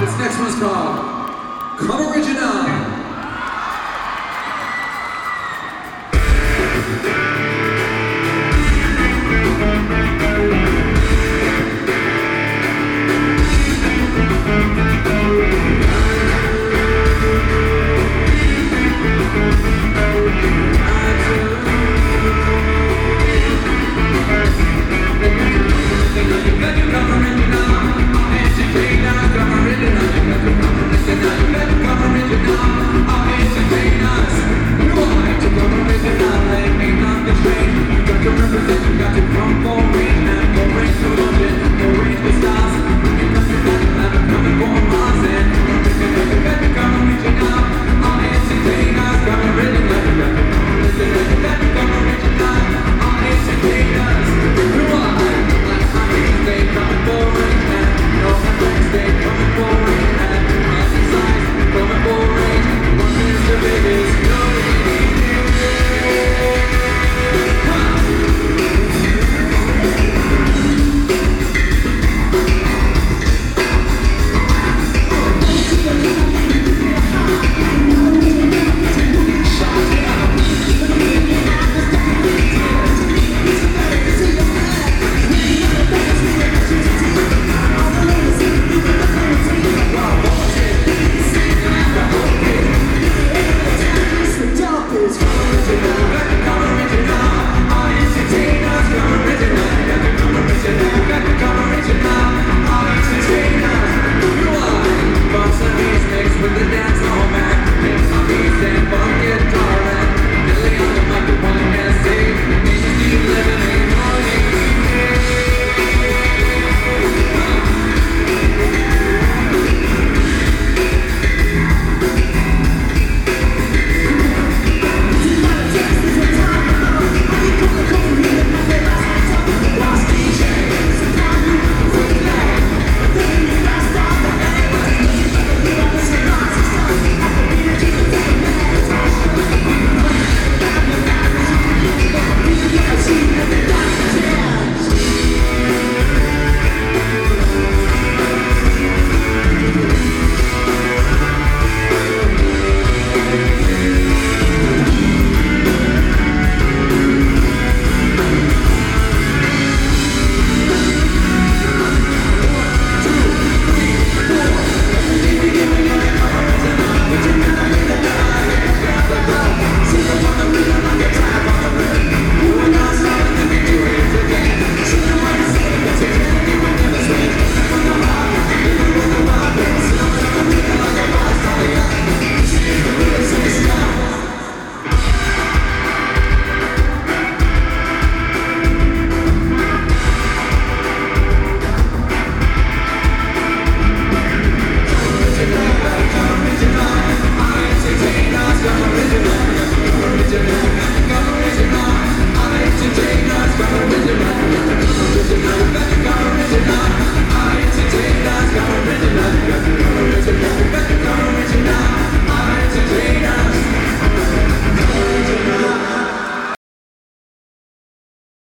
This next one's called Come Original.